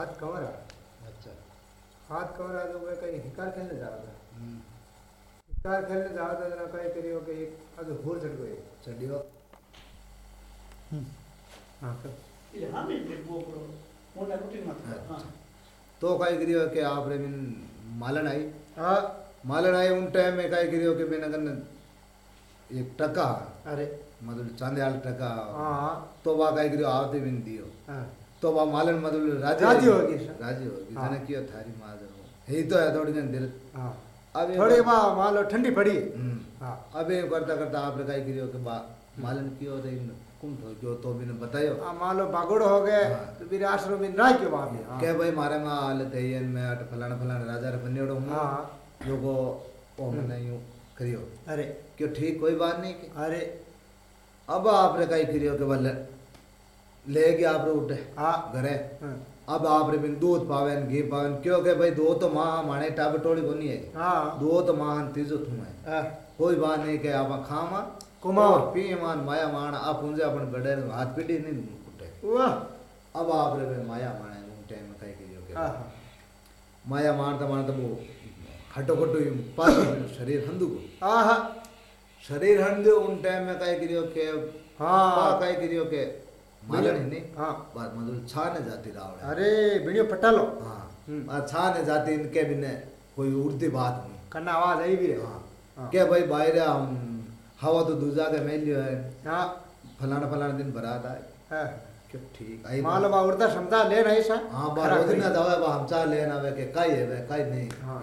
हाथ कवर आ। अच्छा। हाथ कवर आ तो कहीं हिकार खेलने जा रहा था। हम्म। हिकार खेलने जा रहा था जरा कहीं करियो कि एक आज होर चढ़ गए। चढ़ियो। हम्म। हाँ कर हाँ मैं देखो करो वो ना रोटी मत कर हाँ। अच्छा। तो कहीं करियो कि आपरे मिन मालन आई? हाँ। मालन आई उन टाइम में कहीं करियो कि मैंने कन एक टका अरे। मतलब चांदे आल टका हाँ। तो वा काय करियो आवते मिन दियो। हाँ। तो वा मालन मतलब राज़ी राज़ी होगी। राज़ी होगी। जने कियो थारी माजर हो हे तो है थोड़ी दिन दिल हाँ अब थोड़ी माँ मान लो ठंडी पड़ी है अब ये करता करता आप काय करियो कि बा मालन कियो रे इन कुम हो जो तो बिन बतायो हाँ, मान लो बागोड़ो हो गए। तो फिर आश्रम में ना क्यों वहाँ पे हाँ के भाई मारे में हालत है ये मैं अट फलाना फलाना राजा रे बन्नेड़ो हूँ हाँ जो को ओ मैंने यूँ करियो अरे क्यों ठीक कोई बात नहीं अरे अब आप रे कई करियो के बल्ले ले गया आप रे उठे। हाँ घरे हाँ, अब आप रे बिन दूध पावेन घी पावेन क्यों के भाई दो तो माँ माने टाब टोली कोनी है। हाँ। दो तो माँ तीजो तुम है। हाँ, कोई बात नहीं के आप खामा। और पी मान माया मान आप उनसे अपन गडे हाथ पीटी नहीं उठे वाह। अब आप रे बिन माया माने टाइम में कई करियो के हाँ हाँ। माया मारता मारता वो हटो कटो पास शरीर हंदू को हाँ हाँ। शरीर हंदू उन टाइम में कई करियो के हाँ। कई करियो के हाँ। मतलब छा जाती रावण। अरे वीडियो पटा लो हाँ। हम्म। आ छा ने जाती इनके बिने कोई उड़ती बात नहीं। कन्ना आवाज़ आई भी हाँ। हाँ। भाई बाहर हम हवा तो दूजा के मेल लियो है। हाँ। फलाना फलाना दिन बरात आए। हाँ। क्यों ठीक आई मान उड़ता क्षमता ले रही सा हाँ बा रोज ना जावे बा हम चा लेना वे के काई है वे काई नहीं। हाँ।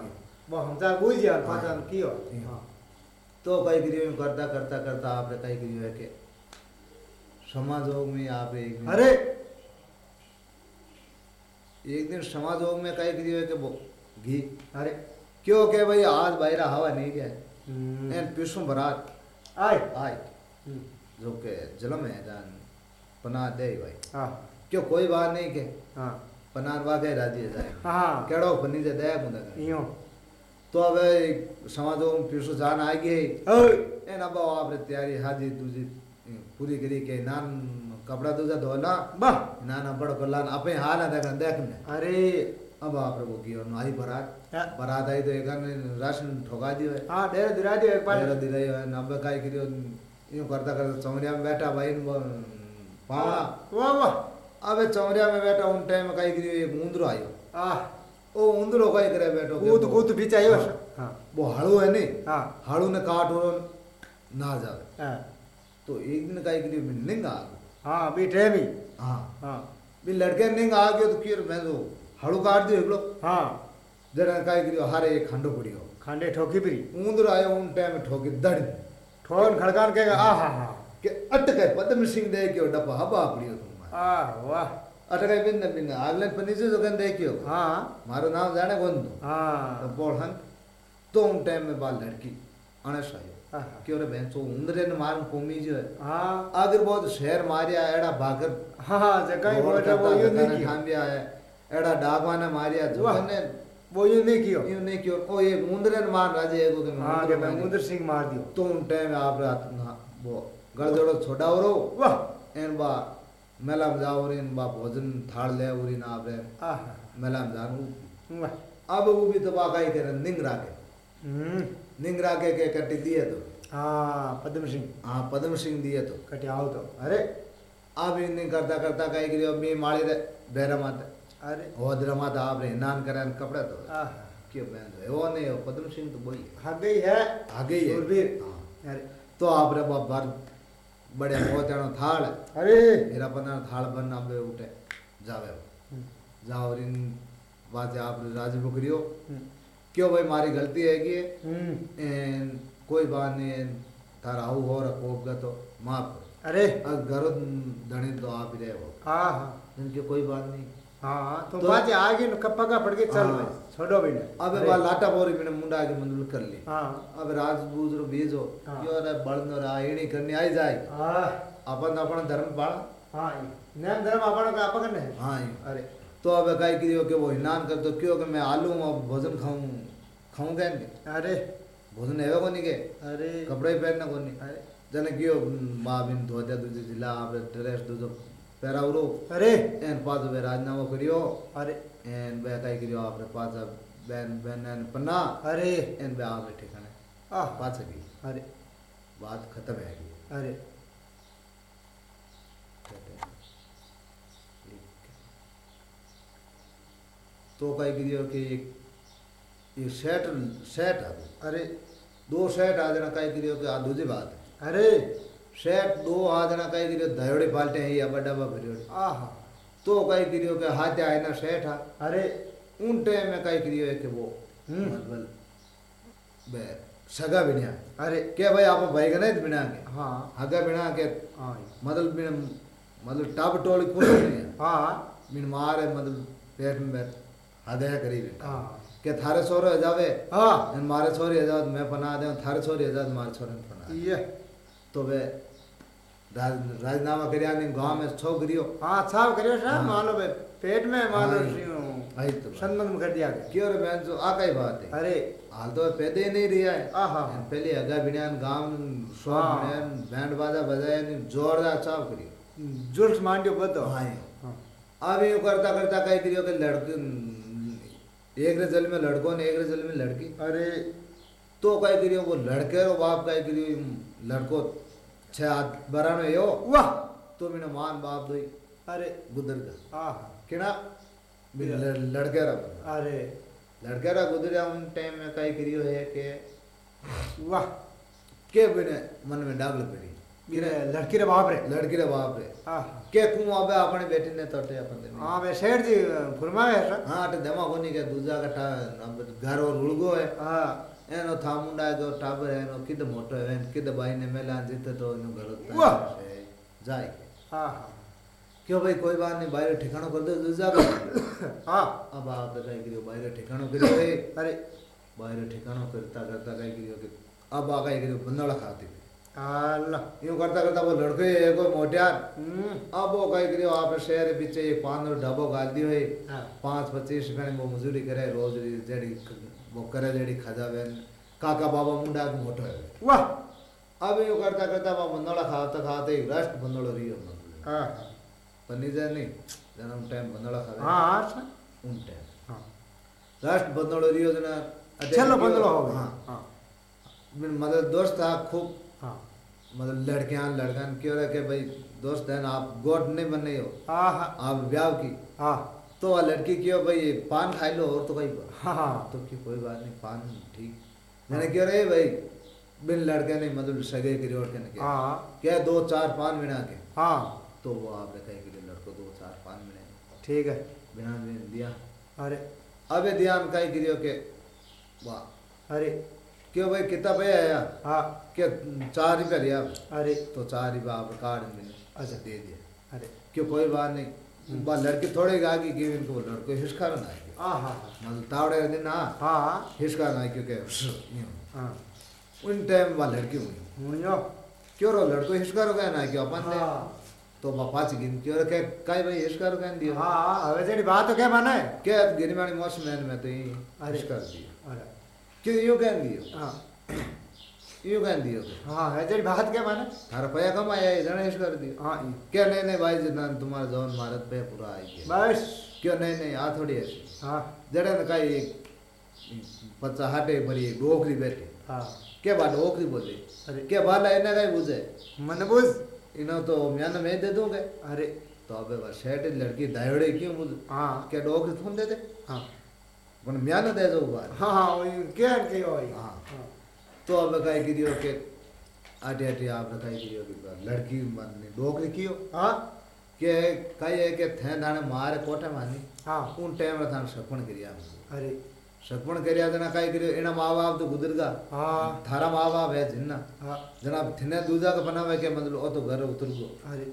वो हमजा बुझ गया हाँ। पाचा कियो। हाँ। हाँ। तो कई यूँ करता करता करता आपने कई है के समाजोग में आप एक दिन- अरे! एक दिन समाजोग में कई के वो घी। अरे! क्यों के भाई आज बाहर हवा नहीं गया हम्म, एन बरात। आए। आए। हम्म, जो के जलम है जान। पना दे भाई। हाँ। क्यों कोई बात नहीं के। हाँ। पनार वागे राज़ी है जाए। हाँ केड़ो पनी जे दे मुंदा यूँ तो अब समाजों में पिसु जान आ गई ओए! एन अब आप तैयारी हाजी दूजी। पूरी करी के नान कपड़ा दूजा धोना वाह। नाना बड़ कलान अपे हाल है देखन। देख ने अरे। अब आप वो की और आई बारात। बारात आई तो एक राशन ठोका दियो है। हाँ डेरे दिरा दियो एक बार। पैर दी रही है नब्बे काई करियो। यूँ करता करता चौरिया में बैठा भाई न वो पावना वाह वाह अबे चौरिया में बैठा उन टाइम काई करियो एक उंदरो आयो। आह। ओ उंदरो काई करे बैठो कूद कूद भी चाहिए हाँ। हाँ। वो हाड़ू है नहीं। हाँ। हाड़ू ने काट और ना जावे। हाँ। तो एक दिन काई करियो बिन निंग आ गयो। हाँ भी हाँ। हाँ। भी लड़के निंग आ गयो तो किर मैं तो हाड़ू काट दियो एकलो। हाँ। जरा काई करियो हारे एक खंडो पड़ियो खांडे ठोकी परी उंदरो आयो उन टाइम में ठोकी दड़। ठोन खड़कान के आ हा हा। के अटके पद्म सिंह दे क्यो डपा हबा पड़ियो तुम आह वाह। अटके बिन बिन आगले पनीचे जो कन दे क्यो हाँ। मारो नाम जाने कौन तो हाँ बोलहन तो उन टाइम में बाल लड़की अणस आयो। क्यों रे बहन? तो उंदरे ने मार कोमी जो है। हाँ। अगर बहुत शहर मारिया एड़ा भागर। हाँ हाँ जगह ही वो यूँ नहीं किया। दिया है एड़ा डागवा ने मारिया जो ने वो यूँ नहीं कियो। यूँ नहीं क्यों। ओ ये उंदरे ने मार राजे के हाँ उंदरे के मैं। मुंदर सिंह मार दियो। तो उन टाइम आप रात ना वो छोड़ा हो रो। वाह। एन बा मेला में जाओ रे इन बा भोजन थाल ले उरी ना आप रे। मेला में जान अब वो भी तो बाका ही करे निंग राके हम्म निंग राके के कटी दिए तो हाँ पद्म सिंह हाँ पद्म सिंह दिए तो कटे आओ तो अरे अब इन्हें करता करता कहीं करियो मी माड़ी रे बेरा माते अरे होदरा माता आप रे नान करे कपड़े तो क्यों पहन दो वो नहीं हो पद्म सिंह तो है हाँ गई है आगे ही है। अरे तो आप रे बाप बार बड़े मोचानो थाल अरे मेरा पता थाल बनना बे उठे जावे वो। जाओ इन बात आप राज़ी बुकरियो क्यों भाई मारी गलती है कि हम्म, कोई बात नहीं थारा हो रहा तो माफ़ अरे। अगर धनी तो आप ही रहे हो। हाँ हाँ। इनकी कोई बात नहीं। हाँ तो तो- बात आगे कप्पा का पड़ के चल हाँ। भाई छोड़ो भी अब अरे, लाटा बोरी मैंने मुंडा के मंदुल कर ली। हाँ। अब राजबूज रो बीजो हाँ। यो रे बळनो रा एणी करनी आई जाए। हाँ। अपन अपन धर्म पाड़ा हाँ नेम धर्म आपण का करने है? हाँ अरे। तो अब कहीं की के वो इनान कर दो क्यों? मैं आलू अब भोजन खाऊं खाऊं कहेंगे अरे। भोजन है कौन के? अरे। कपड़े ही पहनना कौन? अरे। जने क्यों? माँ बिन धो दिया दूजे जिला आप ड्रेस दूजो पैरा उरो अरे। एन पास वे राजनामो करियो। अरे। एन बे कहीं करियो आपने पास अब बैन बैन एन पन्ना। अरे। एन बे आप ठिकाने आ पास अभी अरे। बात खत्म है। अरे। तो कई कि एक ये सेट सेट आ अरे। दो सेट आ देना कई कि आ दूजे बात अरे। सेट दो आ देना कई कि धयोड़े पालटे हैं या बड़ा बा भरियोड़े आह। तो कई कि हाथ आए ना सेट आ। अरे। उन टाइम में कई कि वो मतलब सगा बिना अरे। क्या भाई आप भाई का नहीं तो बिना के? हाँ। हगा बिना के हाँ। मतलब मतलब टाप टोल कुछ नहीं है। हाँ। मीन मार है मतलब पेट में बैठ। हगा करी હા के थारे सोरे जावे હા અને મારે છોરી હજાર મેં પના દે થારે છોરી હજાર મારે છોરીને પના ઈએ તો વે રાજ રાજીનામા કર્યા ને ગામ में છોકરીઓ हाँ साफ करियो साहब हाँ। मान लो बे पेट में मान लो हाँ। यूं आई तो संबंध में कर दिया गया क्यों रे बहन जो आ कई बात है अरे हाल तो पैदे ही नहीं रिया है आहा एन पहले अगा बिनान गाम शॉप हाँ। बिनान बैंड बाजा बजाया ने जोरदार चाव करियो जुल्स मांडियो बदो हाँ हाँ। अब यूं करता करता कई करियो के लड़के एक रिजल में लड़कों ने एक रिजल में लड़की। अरे। तो कई करियो वो लड़के रो बाप कई करियो लड़को छह हाथ बरानो यो वाह। तो मैंने मान बाप दोई अरे। गुदर का केना लड़के रा अरे। लड़के रा गुजरिया उन टाइम में कई करियो है के वाह। के बिने मन में डागल पड़ी। लड़की रे बाप रे। लड़की रे बाप रे। आहा के कु आबे अपने बेटी ने तोटे अपन दे हाँ बे सेठ जी फुरमावे है हाँ अटे दमा कोनी के दूजा का टा अब घर और है। हाँ। एनो था मुंडा जो टाबर है एनो किद मोटो है किद भाई ने मेला जीते तो इनो गलत वाह। जाए। आहा क्यों भाई कोई बात नहीं बाहर ठिकानो कर दो दूजा का हाँ। अब आप कई करियो बाहर ठिकानो करियो है अरे। बाहर ठिकानो करता करता करियो कि अब आ करियो बंदड़ा खाती अल्लाह यूँ करता करता वो लड़के है मोटियार। हम्म। अब वो कई करियो आप शहर के पीछे एक और ढाबो गाल दियो है हाँ। पाँच पच्चीस घणी वो मजूरी करे रोज जेड़ी वो करे जड़ी जेड़ी खजावे काका बाबा मुंडा के मोटो है। वाह। अब यूँ करता करता वो बंदड़ा खाते खाते एक राष्ट्र बंदड़ो रियो हाँ पन्नी जाए नहीं जन्म टाइम बंदड़ा खावे हाँ उन टाइम। हाँ। राष्ट्र बंदड़ो रियो जना चलो बंदलो हो गया। हाँ। हाँ। मतलब दोस्त था खूब। हाँ। मतलब लड़कियाँ लड़कन क्यों कि भाई दोस्त है ना आप गोट नहीं बनने हो। हाँ हाँ। आप ब्याह की। हाँ। तो लड़की क्यों भाई पान खाई लो और तो कहीं हाँ हाँ। तो क्यों कोई बात नहीं पान ठीक। मैंने क्यों रहे भाई बिन लड़के नहीं मतलब सगे की रोड के। हाँ। क्या दो चार पान बिना के। हाँ। तो वो आपने कहे कि लड़को दो चार पान बिना ठीक है। बिना दिया। अरे। अबे दिया हम कहीं गिरियो के वाह। अरे। क्यों भाई कितना पे आया? हाँ। क्या चार रुपया लिया अरे। तो चार रुपया आप कार्ड मिले अच्छा। दे दिया। अरे। क्यों कोई बात नहीं। हम्म। बात लड़की थोड़े गा कि इनको लड़को हिस्का ना आएगी हाँ, हाँ हाँ मतलब तावड़े दिन ना हाँ। हिस्का ना आए क्योंकि हाँ। उन टाइम बा लड़की हुई। क्यों रो लड़को हिस्का रो ना क्यों अपन ने? हाँ। तो बापा से गिन क्यों रखे काई भाई हिस्का रो गया दियो? हाँ हवे जेडी बात तो क्या माना माने के गिरमानी मौसम में तो ही हिस्का दियो। कि यूँ कर दियो हाँ। यूँ कर दियो हाँ। है जड़ी भात के माने? थारा पैया कमाया है गणेश कर दियो। हाँ क्या? नहीं नहीं भाई जितना तुम्हारा जवन भारत पे पूरा आई तो म्यान मैं दे මොන මියන දැස උබාර හා හා ඔය කියන්නේ ඔය हाँ. तो अब बताए गिरियो के आटे आटे आप बताए गिरियो की बात लड़की मन ने डोकरी कियो हाँ? के कहे के थे दाने मार कोठे मानी हाँ. उन टाइम रथा सपन करिया अरे. सपन करिया जना कहे करियो इना माँ बाप तो गुजर गा हाँ. थारा माँ बाप है जिन्ना हाँ. जना थिने दूजा का बनावे के मतलब ओ तो घर उतर गो अरे.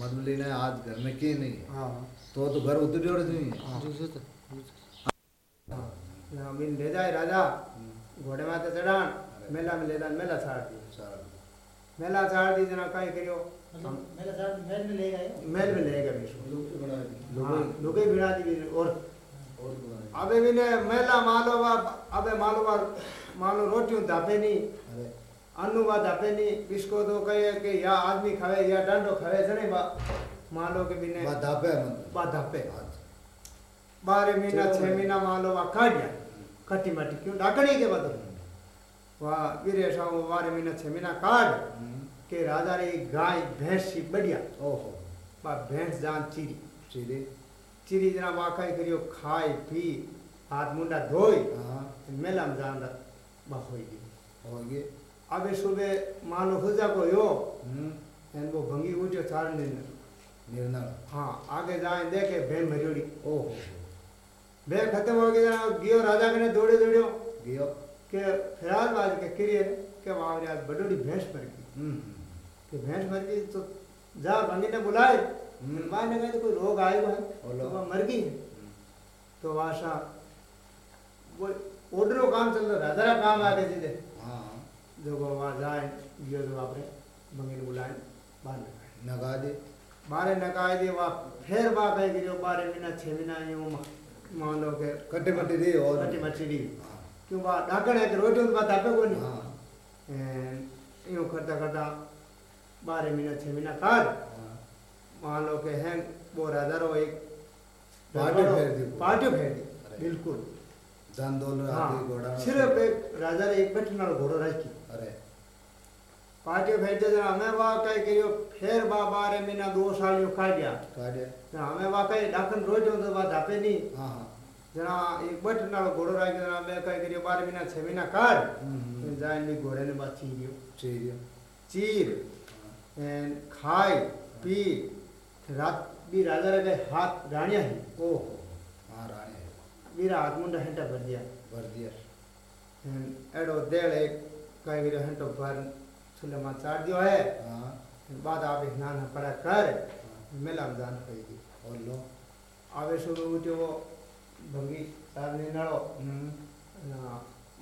मतलब इन्हें आज घर में की नहीं. है. हाँ तो तो घर उतर जोड़ दूँ हाँ. नामिन ले जाए राजा घोड़े माते चढ़ान मेला में ले जान मेला छाड़ दी मेला छाड़ दी जना कहीं करियो मेल में ले गए लुके बिना दी और अबे भी ने मेला मालो वा अबे मालो वा मालो रोटी दापे नहीं अन्नू वा धापे नहीं इसको तो कहे कि या आदमी खावे या डंडो खावे जने बा मालो के बिने बा दापे बा दापे बारे महीना छह महीना मालो वा काट जाए वा काढ़िया क्यों? डाकड़ी के बदल वा वीरे साहब बारे महीना छह महीना काढ़ हम्म, के राजा रे गाय भैंस सी बढ़िया। ओहो। बा भैंस जान चीरी। सीधे चीरी जना वाकाई करियो खाई पी हाथ मुंडा धोई। हाँ। मेला में जान बा होई गई। हो गए अबे सुबह मान हुजा को यो हम्म, एन वो भंगी उठ्यो चार दिन निर्णय हाँ आगे जाए देखे भेड़ मरियोड़ी ओहो। भेड़ खत्म हो जना गियो राजा कने दौड़े दौड़ियो गयो के ख्याल बाज के किरिए के वहाँ आज बडोड़ी भैंस मर गई कि भैंस मर गई तो जा भंगी ने बुलाए माँ ने कहा तो कोई रोग आएगा है बोलो। तो वह मर गई तो आशा वो ओडरो काम चल रहा राजा रा काम आगे सीधे हाँ जो वो वहाँ जाए गियो तो आपने भंगी ने बुलाए बाहर नगा दे बारे नकाए दे वहाँ फिर बा कहे कि जो बारह महीना छह महीना यूँ मा- मान के कट्टे मट्टे दे और मटी मछली हाँ, क्यों बा डाकण है रोटी तो बात आपे को नहीं। हाँ। यूँ करता करता बारह महीना छह महीना काट हाँ, मान लो के हैं वो राजा रो एक पार्टी फेर दी। पार्टी फेर दी बिल्कुल। धन दौलत हाथी घोड़ा सिर्फ़ एक राजा ने एक बैठने वाला घोड़ो रखी। पार्टी फेर दे हमें वाह कहीं करियो फिर बा बारह महीना दो साल यो खा गया। काटे तो हमें वाह कहीं डाकन रोज तो बात आपे नहीं हाँ हाँ। जना एक बैठने वाला घोड़ो रखी जना हमें कहीं करियो बारह महीना छह महीना काट हम्म, जाए भी घोड़े ने बात ठीक है चीर एंड खाई पी रात भी राजा रे हाथ रानिया ही। ओहो हाँ रानी है। वीरा हाथ मुंडा हेंटा भर दिया। भर छुले माँ चार दियो है। हाँ। बाद आप स्नान पड़ा कर मेला में जान पड़ेगी और लो। आवे सुबह उठे वो भंगी साहब ने नड़ो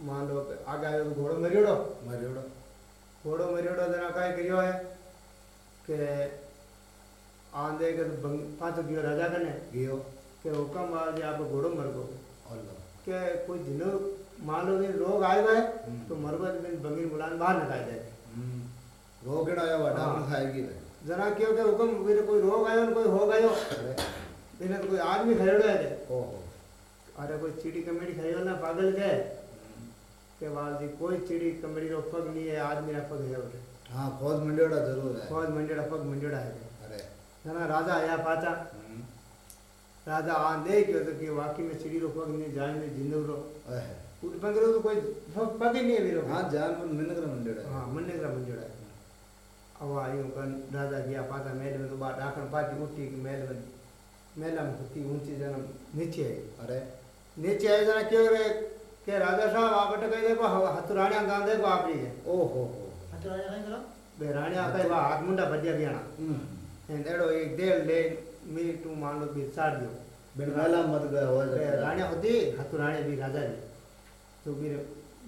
मान लो आगे आयो तो घोड़ो मरियोड़ो मरियोड़ो घोड़ो मरियोड़ो जना काय करियो है के आंदे के तो भंग पाँच दियो राजा कने गियो। के हुक्म आ जे आप घोड़ो मर गो और लो। के कोई दिनो मान लो रोग आए गए हम्म, तो मरबत बिन बंगी बुलान बाहर निकाल जाए रोग केड़ा आया वाडा हाँ। खाएगी रे जना क्यों के हुक्म? मेरे कोई रोग आयो न कोई हो गयो अरे। इन्हें तो कोई आदमी खड़ेड़ो है ओहो। अरे कोई चिड़ी कमेड़ी खड़ेड़ो ना पागल के के वाल जी कोई चिड़ी कमेड़ी रो पग नहीं है आदमी रा पग है उठे हाँ खोज मंडियोड़ा ज़रूर है। फौज मंडेड़ा पग मंडेड़ा है अरे। जना राजा आया पाचा। हम्म, राजा आन दे क्यों तो कि वाकई में चिड़ी रो पग नहीं जान में जिंदू रो। उठ पंगरो तो कोई पग ही नहीं है वीरो हाँ जान मन मिनक मंडियोड़ा हाँ। मन्ने का मंडेड़ा है। अब आयु कन राजा गया पाचा महल में तो बात आखन पाटी उठी कि महल में महला में होती ऊँची जन्म नीचे है अरे। नीचे आए जना क्यों रे? के राजा साहब आप अटक गए देखो हथुराणिया गाँव देखो आप ही है हो कहीं करो? बे राणिया कई बा हाथ मुंडा भजिया बियाना हम्म, एंड एड़ो एक देल ले मी टू मान लो भी साड़ दियो। बिन मेला मत गए हो बे राणिया होती हथुराणी भी राजा जी। तो भी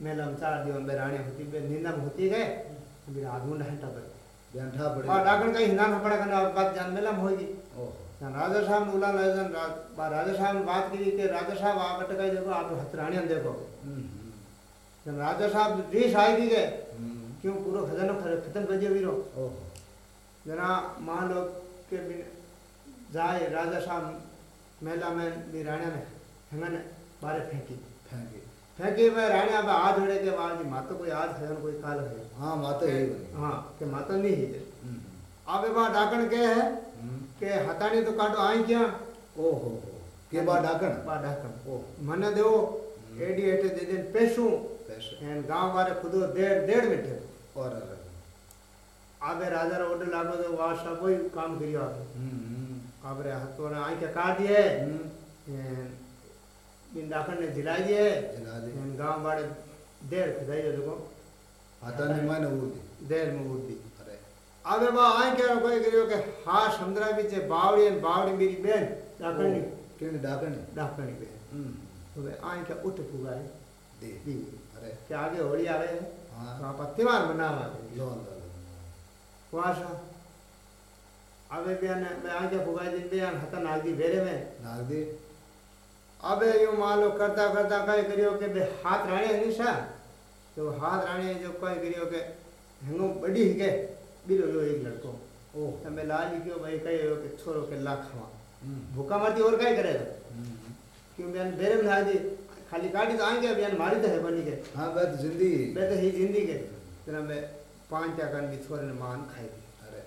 मेला में साड़ दियो बे राणिया होती बे नींदा में होती गए भी हाथ मुंडा हटा बैठा पड़े और डाकण कहीं हिंदा में पड़ा करना बात जान मेला में होगी। ओहो। जन राजा साहब ने उला राजा साहब ने बात की कि राजा साहब आप अटक देखो आप हथुराणिया देखो हम्म, हम्म, जन राजा साहब रीस थी गए हम्म, क्यों पूरा खजाना खत्म कर दिया वीरो? जना मान लो के बिन जाए राजा साहब मेला में भी राणा में हंगन बारे फेंकी। फेंके। फेंकी में राणा में हाथ जोड़े के बाद मातो कोई आज खजान कोई काल है। हाँ माता ही हाँ के मातो नहीं है। हम्म, अब बार डाकण के है हम्म, के हतानी तो काटो आई क्या? ओहो हो के बा डाकण बा डाकण ओह मने देवो एडी एटे दे दिन पैसू। पैसे। एन गाँव वाले खुदो डेढ़ डेढ़ मिठे और अरे राजा रो ऑर्डर लागो तो वाह सब कोई काम करियो हम्म, हम्म, आबरे हाथों ने आई के काट दिए? हम्म, बिन डाकण ने जिलाई दिए। जला दे एन गाँव वाले देर खदाई देखो। हाथा ने माने उड़ देर में उड़ती अरे आबे बा आई के कोई करियो के हा समुद्रा बीच बावड़ी एन बावड़ी मेरी बहन डाकण केने डाकण डाकणी बहन तो वे आई के उठ पुगाए दे दी अरे के आगे होली आवे है हाँ तो आप त्योहार मनावा लो लो वाशा अबे बयान मैं आगे पुगाई दिन बयान हता नाग दी बेरे में नाग दे अबे यूँ मान लो करता करता कई करियो के बे हाथ राणे निशा तो हाथ राणे जो कोई करियो के हंगो बड़ी के बिलो लो एक लड़को। ओ तमे तो लाल क्यों भाई कहियो के छोरो के लाख लाखवा हम्म। भूखा मरती और काई करे तो? हम्म। क्यों बयान बेरे में लादी खाली काटी तो आंगे बयान मारी तो है बनी के। हाँ बस ज़िंदगी बस ही ज़िंदगी के। तना में पाँच चार कन भी छोरे ने मान खाई। अरे।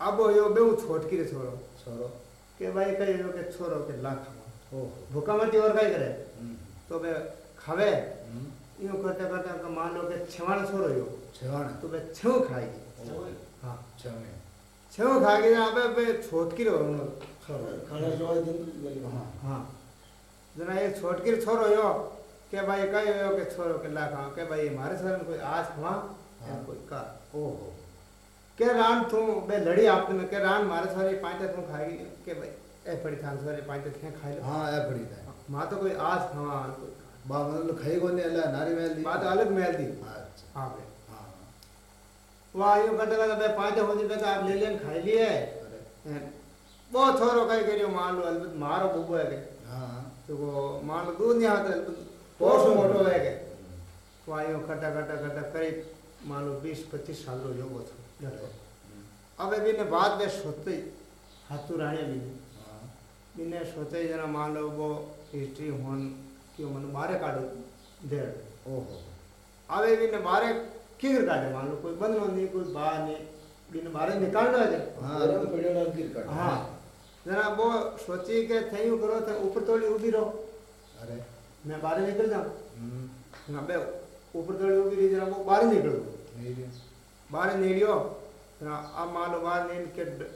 अब यो बेऊ छोटकी रे छोरो। छोरो। के भाई कहियो के छोरो के लाख लाखवा ओ भूखा मरती और काई करे? हम्म। तो बे खावे। हम्म, यूं करते करते का मान लो के छवाण छोरो यो छेवाण तो बे छव खाएगी ओहो, हाँ छेवे छव खाएगी ना अबे बे छोट की रे छोरो ખાડા જોવા જતું લઈ हाँ हाँ जना ये छोटकी छोरो यो के भाई कही यो के छोरो के लाख के भाई मारे छोरे ने कोई आज खवा हाँ। कोई का ओहो के रान तू बे लड़ी आपने में के रान मारे सारे पांच तू खाएगी के भाई ए पड़ी थान सारे पांच थे खाई लो हाँ ए पड़ी था मां तो कोई आज खावा कोई नारी महल दी। बात अलग महल दी। अच्छा। आपने हाँ वहाँ यूँ करते करते बे पाँच हो जी तो आप ले लेन खाई लिए वो छोरो कहीं करियो मान लो अलबत मारो बुबो है के हाँ तो वो मान लो दूध नहीं आता अलबत बहुत मोटो है के वहाँ यूँ खट्टा खट्टा खट्टा करीब मान लो बीस पच्चीस साल रो जो वो अब अभी ने बाद में सोते हाथू राणी भी। हाँ। बिने जना मान लो वो हिस्ट्री होन क्यों मन बारे काढो देर ओहो आवे बिने बारे किधर काढे मान लो कोई बंद नहीं कोई बाहर नहीं बिने बारे निकालना है हाँ ગરમ પડ્યો ક્રિકેટ हाँ जना वो सोची के थयू करो थे ऊपर तोड़ी उभी रहो अरे मैं बाहर निकल जाऊं हम्म, ना बे ऊपर तोड़ी उभी रही जना वो बाहर निकल गो नहीं रे बाहर निकलियो जना अब मान लो बाहर निकल के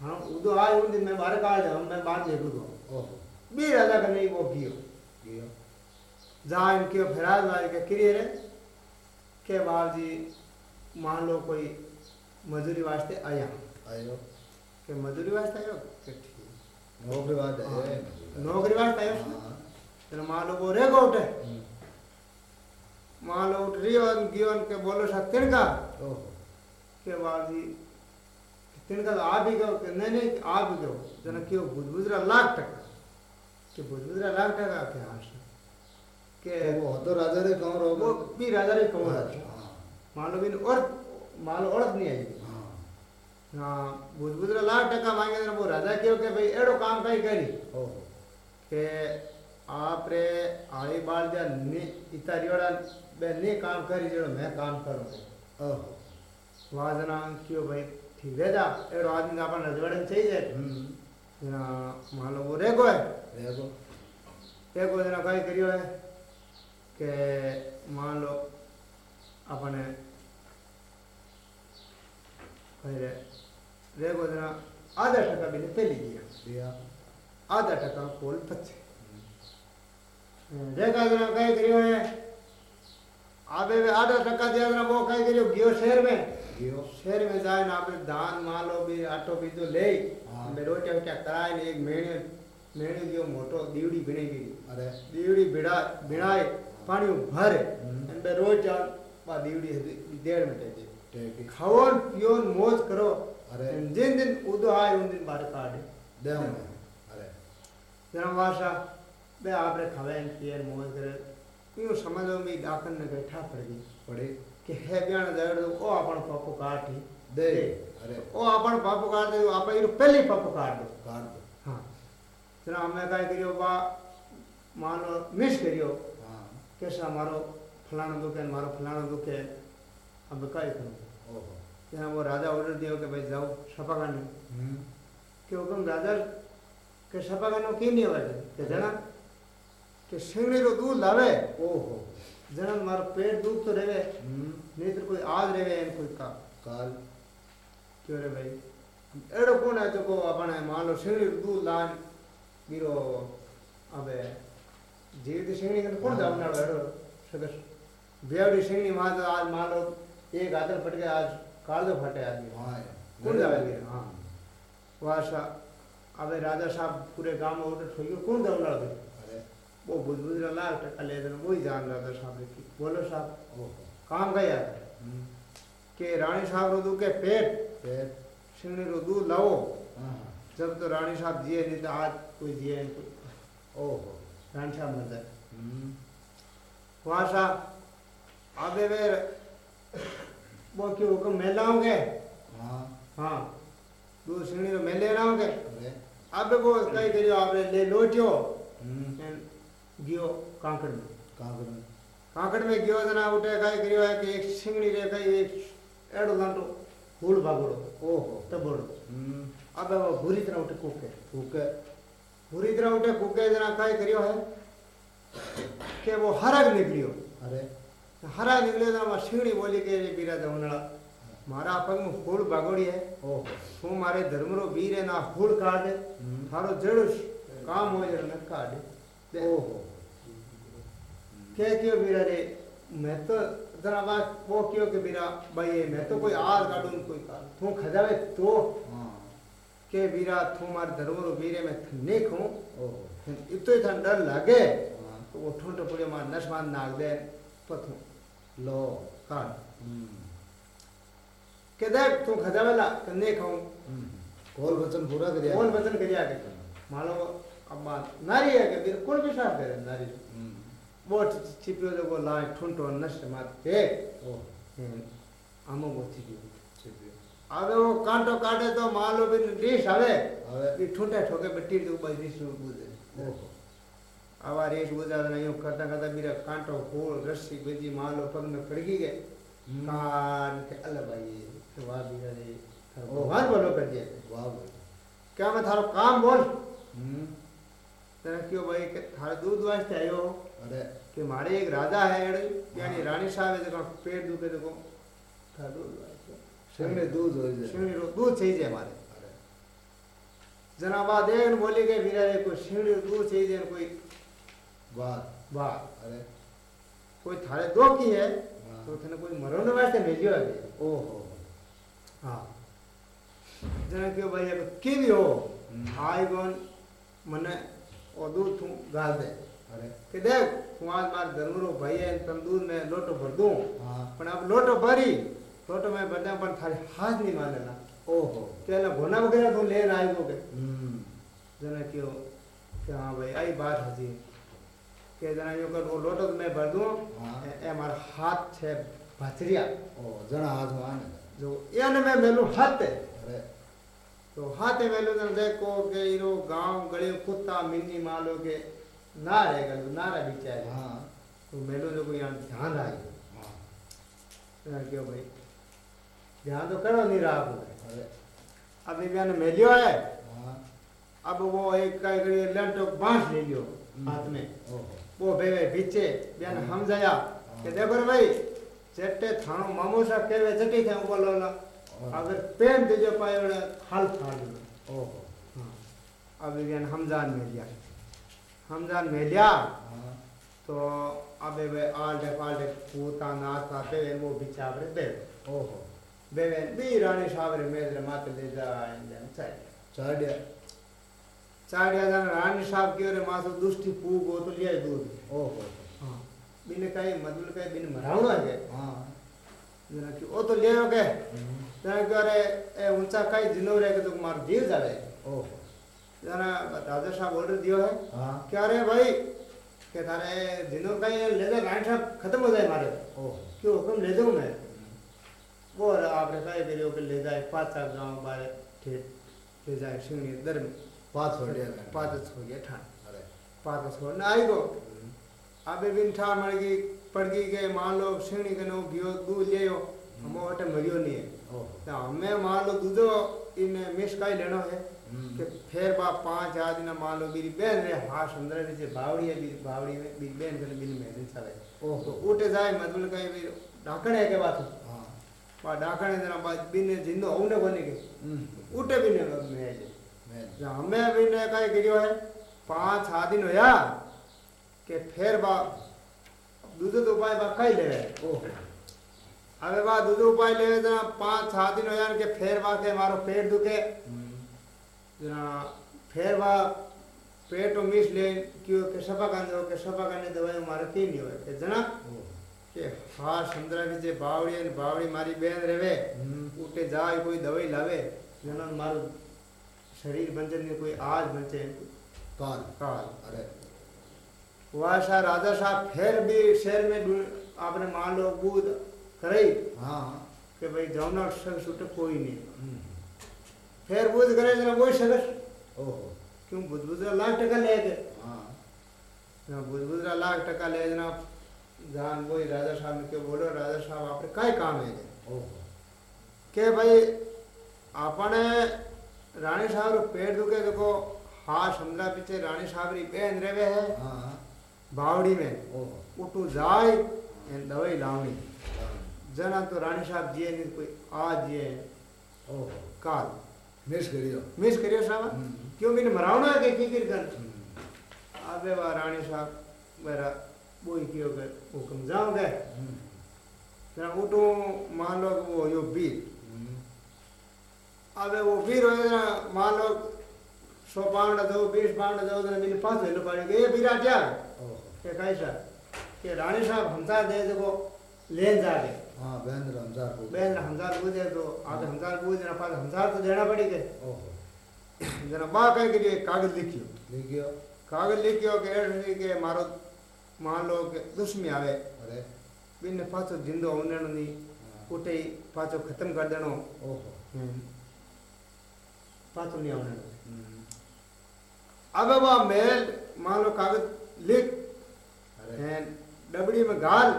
हाँ उदो आए उन दिन मैं बाहर काढ जाऊं मैं बाहर निकल गो ओहो बी राजा का नहीं वो कियो कियो जहाँ इनके फराज वाले के क्रिय रे? के बाप जी मान लो कोई मजूरी वास्ते आया। आयो। के मजूरी वास्ते आयो? के ठीक। नौकरी बात है हाँ। नौकरी वास्ते आयो। हाँ। तो मान लो वो रेगो उठे। हम्म, मान लो उठ रही और गियोन के बोलो सा तिनका। के बाप जी तिनका तो आप ही कहो कि नहीं नहीं आप ही कहो। जना क्यों बुजबुजरा लाख टका। कि बुजबुजरा लाख टका के हाथ के वो तो राजा रे कंवर वो भी राजा रे कंवर अच्छा। मान लो बिन और मान लो नहीं आई। हाँ।, हाँ बुजबुजरा लाख टका मांगे तो वो राजा क्यों के भाई एड़ो काम कई करी? के आप रे आई बाल जा ने इता बे ने काम करी जेड़ो मैं काम करूँ। ओह वाजना क्यों भाई ठीक है जा एड़ो आदमी का अपन रजवड़न चाहिए मान लो वो रेगो है। रेगो। रेगो जना कई करियो है के मान लो अपने फिर देखो जरा आधा टका बिल पहली दिया आधा टका कोल पचे देखा जरा कहीं करियो है। आबे वे आधा टका दिया जरा वो कहीं करियो गियो शहर में। गियो शहर में जाए ना आपने दान मान लो भी आटो भी तो ले। हाँ। मैं रोटियाँ क्या कराए नहीं एक मेहनत मेहनत गियो मोटो दीवड़ी बिने गिरी अरे। दीवड़ी बिड़ा बिनाए પાણી ભરે અને બે રોજ જાણ બા દીવડી હતી દેડ મટે છે ખાવો પીઓ મોજ કરો અરે જેન દિન ઉદો આય ઉન દિન બારે કાઢે દેમ અરે જરા વાસા બે આપણે ખાવે ને પીએ મોજ કરે યું સમજો મે ડાકન ને બેઠા પડી પડે કે હે બ્યાણ દરડ ઓ આપણ પાપો કાઢી દે અરે ઓ આપણ પાપો કાઢ દે આપણે ઈ પહેલી પાપો કાઢ દો કાઢ દો હા જરા અમે કાય કર્યો બા માનો મિસ કર્યો हाँ કે સા મારો ફલાણો દુખે ને મારો ફલાણો દુખે હવે કાંઈ કરું ओहो ત્યાં वो राजा ऑर्डर दियो કે ભાઈ જાઓ સપાગાને हम्म કે હુકમ રાજા કે સપાગાનો કી નહીં આવે કે જણા કે શિંગડીનો દૂધ લાવે ओहो જણા મારો પેટ દુખ તો રહેવે हम्म નહીં તો કોઈ આજ રહેવે એમ કોઈ કા काल क्यों रे भाई एड़ो कौन है जो अपने मान लो सिंगड़ी दूध लान गिरो का सगस बेवड़ी सिंगड़ी माँ तो आज मान लो एक आदर फट गया आज काल दो फटे आदमी हाँ. कौन हाँ अबे राजा साहब पूरे गाँव में उठे ठोई कौन जाओ ना अरे. वो बुझबुझ लाल टका ले देना वही जान राजा साहब ने की. बोलो साहब काम गया हम्म. के रानी साहब रो दुखे पेट? फिर सिंगड़ी रो दूध लाओ जब तो रानी साहब जिए नहीं तो आज कोई जिए नहीं कोई ओहो. ராமசாமி வந்தார் वहाँ सा आगे वे वो क्यों हुक्म मेल लाओगे हाँ हाँ दूसरी तो मेल लेना होगे अब वो कई करियो आपने ले लोटियो गियो कांकड़ में कांकड़ में कांकड़ में गियो जना उठे कई करियो है कि एक सिंगड़ी रे कई एक एड़ो लंडो फूल भागोड़ो ओहो तब बोलो अब वो बुरी तरह उठे कूके कूके પૂરી તરહ ઉઠે ભૂકે જરા કાંઈ કર્યો હે કે વો હરગ નીકળ્યો અરે હરા નીકળ્યો તો આમાં શીણી બોલી કે બિરાજા ઉનાળા મારા પગમાં ફૂલ ભાગોડી હે હું મારે ધર્મનો વીર એના ફૂલ કાઢે મારો જડું કામ હોય એટલે કાઢે ઓહો કે કયો બીરા રે મેં તો જરા વાત વો કયો કે બીરા ભાઈ મેં તો કોઈ આર કાઢું કોઈ કાઢ તું ખજાવે તો કે વીરા થો માર ધર્મરો વીરે મે થને ખું ઓહો ઇતો થન ડર લાગે તો ઓઠો તો પડ્યો માર નસ માર નાગ દે પથું લો કાન કે દેખ તું ખજાવેલા કને ખાઉં કોલ વચન પૂરા કર્યા કોલ વચન કર્યા કે માલો અબ્બા નારી હે કે કોણ વિશ્વાસ કરે નારી બોટ ચીપ્યો જો લાય ઠુંટો નસ માર કે ઓહો આમો બોથી ગયો હવે वो कांटो काटे तो मालो भी डिश આવે હવે એ ઠૂંઠે ઠોકે બટ્ટી દઉં બસ ડીશ બુજે ઓહો આવા રેસ બુજાવે ને એવું કરતા કરતા બીરા કાંટો ફૂલ રસ્સી બીજી માલો પગ में પડી ગઈ હમ. કાન કે અલે ભાઈ કે વાહ બીરા રે તારો ઓહો. ભગવાન બોલો कर दिया વાહ ભાઈ क्या मैं थारो काम बोल હમ तेरा क्यों भाई के थारे दूध वास्ते आयो અરે कि मारे एक राजा है एड़े यानी रानी साहब है देखो पेट दुखे देखो थारा दूध શરીરે દૂધ હોય છે શીણું દૂધ થઈ જાય મારે જનાબા દેન બોલી ગઈ બિરાજે કોઈ શીણું દૂધ થઈ જાય કોઈ વાત વાત અરે કોઈ થાળે દોકી હે તો તને કોઈ મરણ વાસ્તે ભેજ્યો આવે ઓહો હા જણે કહ્યું ભાઈ કેવી હો આઈ ગોન મને દૂધ તું ગાળ દે અરે કે દેખ હું આજ મારા ધર્મરો ભાઈ તમ દૂધ મેં લોટો ભર દઉં પણ આપ લોટો ભરી लोटो भरी लोटो में भरदा पण थारे हाथ नहीं मानेला ઓહો કે એલા ઘોના વગેરે તું લેન આવ્યો કે હમ जना क्यों कि हाँ भाई आई बात हजी કે जना यो कर वो लोटो तो मैं भर दूं હા ए ए मारा हाथ छे भाचरिया ઓ જણા હાથમાં આને जो याने मैं मेलू हाथ है અરે तो हाथे मेलू तो देखो के इरो गांव गले कुत्ता मिनी मालो के ना रहे गलो ना रहे बिचारे હા तो मेलू जो कोई यहाँ ध्यान आई હા जना क्यों भाई ध्यान तो करो निराग अभी मैंने मेलियो है। हाँ। अब वो एक का एक लंटो बाँस ले लियो हम्म। हाथ में। वो बेवे बीचे बेन हम हम्म। जाया हाँ। के देखो रे भाई चट्टे थानो मामो सा केवे चटी थे वो लोला। हाँ। अगर पेन दे जो पाए बड़ा हल फाल ओहो। अब बयान हमजान में लिया हमजान में लिया तो अब वे आल दे पाल दे पूता नाता पे वो बिचारे बे ओहो। ಬೀರಾಣಿ ಸಾವಿರ ಮೇದ್ರೆ ಮಾತಲ್ಲಿದ್ದ ಚಾಡ್ಯ ಚಾಡ್ಯ Oh. ರಾಣಿ ಸಾಬ್ ಕೇವ್ರೆ ಮಾಸ ದುಷ್ಟಿ ಪೂ ಗೋತಲಿಯ ದೂರ ಓಹೋ ಹಾಂ ಬಿನ್ನಕಾಯಿ ಮೊದಲಕಾಯಿ ಬಿನ್ನ ಮರಾವಣಾಗೆ ಹಾಂ ಇದಕ್ಕೆ ಓ ತೋ ಲೇಯೋಗೆ ಜನಕ್ಕೆ ए ऊँचा काई जिनो रे तो मार जीव जावे ओहो जरा दादा साहब ऑर्डर दियो है हाँ क्या रे भाई के तारे जिनो काई ले ले राइट साहब खत्म हो जाए मारे क्यों हुक्म ले दो मैं और आपने कई बेरे ले जाए पाता गाँव बारे ठे ले जाए सुनिए दर पात हो गया पात हो गया था। पात हो ना आई गो अबे बिन था मर गई पड़ गई के मान लो सुनिए के नो गियो दू ले हम ओटे मरियो नहीं है। ना तो हमें मान लो दूजो इन मिश का ही। लेना है के फिर बाप पाँच आदि ना मान लो मेरी बहन रे हाँ सुंदर रे बावड़ी है बावड़ी में बहन के बिन में नहीं चले ओ तो उठे जाए मतलब मधुल कहीं ढाकने के बात है। ಪಾ ಡಾಕಣೆದ ನಮ್ಮ ಬಿನ್ನೆ ಜಿಂದು ಅವನೇ ಬನ್ನಿಗೆ ಊಟ ಬಿನ್ನೆ ಮೇಜೆ हमें अभी ने कहे गिरियो है पाँच छः दिन होया के फिर बा दूध उपाय बा कई ले अबे बा दूध उपाय ले जना पाँच छः दिन होया के फिर बा के मारो पेट दुखे जना फिर बा पेट मिस ले क्यों के सफ़ा करने दो के सफ़ा करने दवाई मारे तीन ही हो जना કે હા સંદ્રા की जे बावड़ी है बावड़ी मारी बहन रेवे હમ. उठे जाए कोई दवाई लावे जना मारो शरीर बंजन में कोई आज बचे કાલ काल અરે वासा राजा साहब फिर भी शहर में ढूंढ- आपने मान लो बूद करे હા कि भाई जौना संग छूटे कोई नहीं હમ. फिर बुझ करे जना वो सगस ओहो क्यों बुझ बुझरा लाख टका ले के हाँ ना बुझ बुझरा लाख टका ले जना जान वो राजा साहब ने क्यों बोलो? राजा साहब आपने कई काम है? के भाई आपने रानी साहब रो पेट दुखे देखो हा समा पीछे रानी साहब री बहन रहे है हाँ, हाँ। बावड़ी में। उठू जाए दवाई लावनी। जना तो रानी साहब जिए नहीं कोई आ जिए। काल। मिस करियो। मिस करियो साहब? हम्म। क्यों मैंने मरावना के की कर अबे वाह रानी साहब मेरा बोई कियो कर हुक्म जाओ गए हम्म, जना उठू मान लो वो यो बीर हम्म, अबे वो वीर हो ना मान लो सौ पाउंड दो बीस पाउंड दो तो मैंने पाँच हेलो पड़े गए ये बीरा क्या है कि कैसा? कि रानी साहब हमसा दे देखो लेन जा जाके हाँ बहन रमजार को बहन हमसार पूछे तो आगे हमसार पूछ ना पास हमसार तो देना पड़ेगा। जना बा कह के लिए कागज़ लिखियो लिखियो कागज़ लिखियो कि कि मारो मान लो कि दुश्मी आवे बिन पाछो जिंदो उन्हें नहीं हाँ, उठे पाछो खत्म कर देनो ओहो। पाछो नहीं हम्म, अब वह मेल मान लो कागज़ लिख डबड़ी में गाल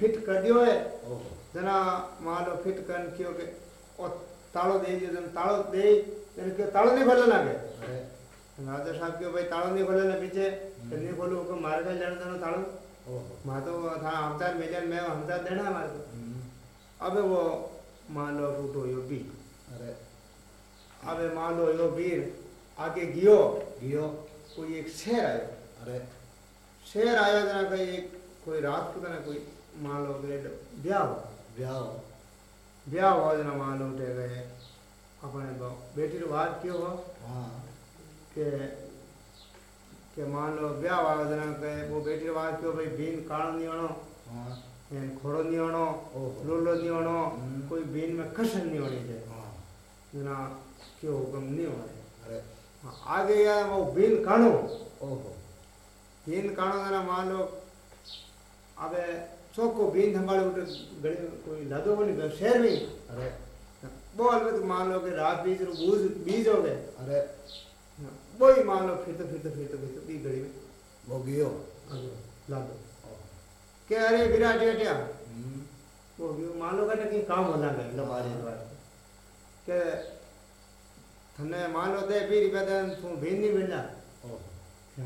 फिट कर दियो है जना मान लो फिट कर क्यों के और तालो दे दियो जन तालो दे जन क्यों तालो नहीं लागे अरे राजा साहब क्यों भाई तालो नहीं खोलना पीछे नहीं खोलो को मार के जाने देना तालो ओहो माँ तो था हमदार मिलियन में हमदार देना हमारे को अब वो मान लो रूटो यो बी अरे अब मान लो यो वीर आगे गियो गियो कोई एक शेर आयो अरे शेर आयो जना कहीं एक कोई रात को ना कोई मान लो ग्रेड ब्याह हुआ ब्याह हो ब्याह हुआ जना मान लो उठे गए अपने बेटी रो बात क्यों हो हाँ के કે માનો બ્યા વાવદરા કે બો બેટી વાક્યો ભાઈ ભીન કાળ નિયણો એન ખોડો નિયણો લોલો નિયણો કોઈ ભીન મે કશન નિયણી છે ના કે હુકમ નહીં હોય આગે યાર वो ભીન કાણો ઓહો ભીન કાણો જરા માનો હવે ચોખ્ખો ભીન સંભાળે ઉઠે કોઈ લાદો કોની શેર નહીં અરે બોલ બધું માનો કે રાત બીજ બીજ હોવે અરે वो ही मान लो फिरते फिरते फिरते फिरते बी घड़ी में। वो गियो। आगे लादो। ओहो के अरे विराट हम्म, वो भी मान लो कि कहीं काम होला गए लबारी द्वार के थने मान लो दे बीरी बदन तू भीन नहीं मिलना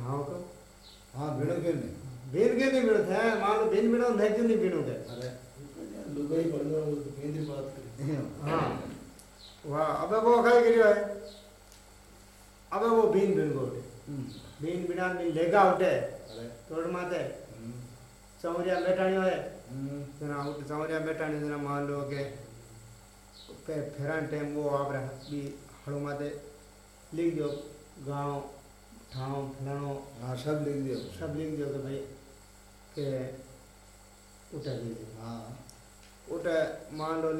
हाँ को हाँ भिड़ो क्यों नहीं? भीन के नहीं मिलता है? मान लो भीन मिलो नहीं क्यों नहीं भीनोगे अरे लुगाई पढ़ना वो तो केंद्रीय बात करें। हाँ। वाह अबे वो काय करियो है। अबे वो बीन बीन उठे हम्म, बीन बिना लेगा उठे। अरे। तोड़ माते चौरिया बैठाणियो है जना उठ चौरिया बैठाणी जना मान लो के। पे फेरान टाइम वो आप हड़ो माते लिख दो गाँव ठाव फलाणो। हाँ सब लिख दियो। सब लिख दो कि भाई के उठा दीजिए हाँ। उठे मान लो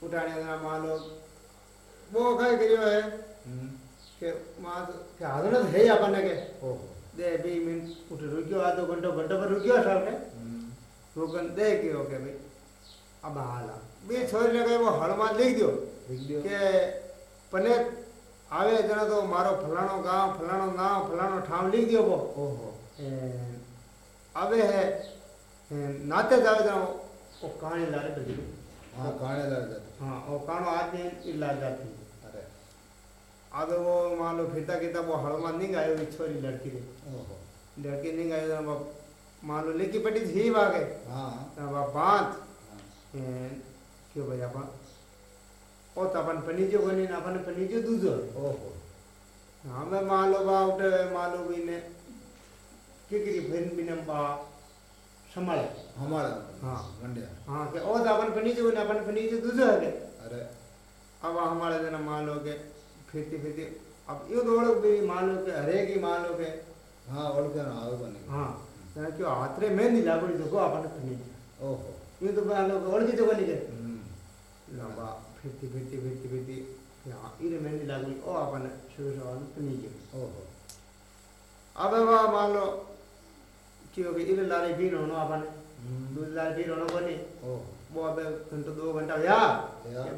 ಪುಟಾಣಿಯನ್ನ ಮಾಲು ಬೋಕಾಯಿ ಗಿರಿಯೋ ಹೇ के वहाँ तो क्या आदरण है या अपन के दे अभी मैं उठ रुक गयो आधो घंटो घंटो पर रुक गयो साहब ने रोकन दे के ओके भाई अब हाला बे छोरी ने वो हड़मा लिख दियो। के पने आवे जना तो मारो फलाणो गाँव फलाणो गाँव फलाणो ठाम लिख दियो वो। ओहो। आवे है नाते जावे जना वो कहानी लारे बदलू हाँ काने लग जाते हाँ। और कानो आदमी इला जाती अरे। आगे वो मान लो फिरता किता वो हड़मा नहीं गायो एक छोरी लड़की ओहो। लड़की नहीं गायो तो वो मान लो लेकी पटी हाँ तो वो बाँध हाँ, क्यों भाई अपन ओ तो अपन पनीजो बनी ना अपन पनीजो दूजो ओहो। हमें मान लो बा उठे मान लो भी ने किकरी फिर भी ने संभाले हमारा। हाँ। गंडिया हाँ। के ओ तो अपन पनीजो बनी अपन पनीजो दूजो है के अरे। अब हमारे जना मान लो के फिरती फिरती अब यो दौड़ो भी मान लो के हरेक ही मान लो के हाँ और क्या ना आगे बने हाँ जना क्यों हाथ रे मेहंदी लागोड़ी तो को अपन पनीज ओहो। ये तो मान लो के ओळखी तो बनी के हम्म, लंबा फिरती फिरती फिरती फिरती हाँ इरे मेहंदी लागोड़ी ओ अपन शुरू से अपन पनीज ओहो। अब वह मान लो क्योंकि इधर लारे भी रोनो अपन दूध लारे भी रोनो बने वो अब घंटा दो घंटा या